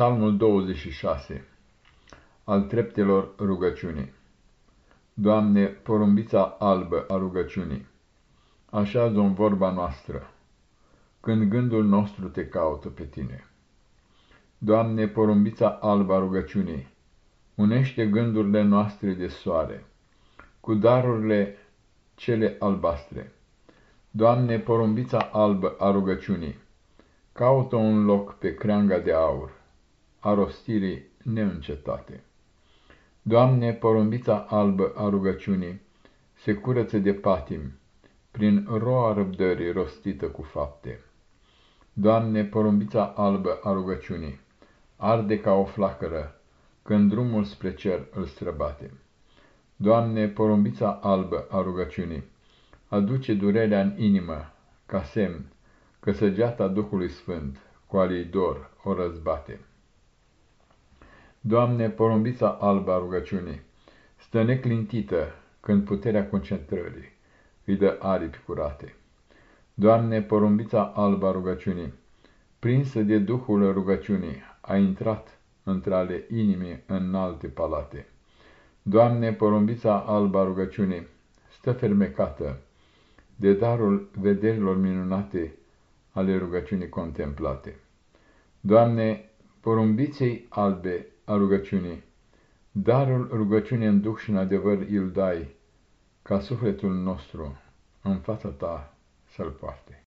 Psalmul 26 Al treptelor rugăciunii Doamne, porumbița albă a rugăciunii, așează în vorba noastră, când gândul nostru te caută pe tine. Doamne, porumbița albă a rugăciunii, unește gândurile noastre de soare, cu darurile cele albastre. Doamne, porumbița albă a rugăciunii, caută un loc pe creanga de aur a rostirii neîncetate. Doamne, porumbița albă a rugăciunii, se curăță de patim, prin roa răbdării rostită cu fapte. Doamne, porumbița albă a rugăciunii, arde ca o flacără, când drumul spre cer îl străbate. Doamne, porumbița albă a rugăciunii, aduce durerea în inimă, ca semn că săgeata Duhului Sfânt cu alii dor o răzbate. Doamne, porumbița albă a rugăciunii, stă neclintită când puterea concentrării îi dă aripi curate. Doamne, porumbița albă a rugăciunii, prinsă de Duhul rugăciunii, a intrat între ale inimii în alte palate. Doamne, porumbița albă a rugăciunii, stă fermecată de darul vederilor minunate ale rugăciunii contemplate. Doamne, porumbiței albe a rugăciunii. Darul rugăciunii în duh și în adevăr îl dai, ca sufletul nostru în fața ta să-l poarte.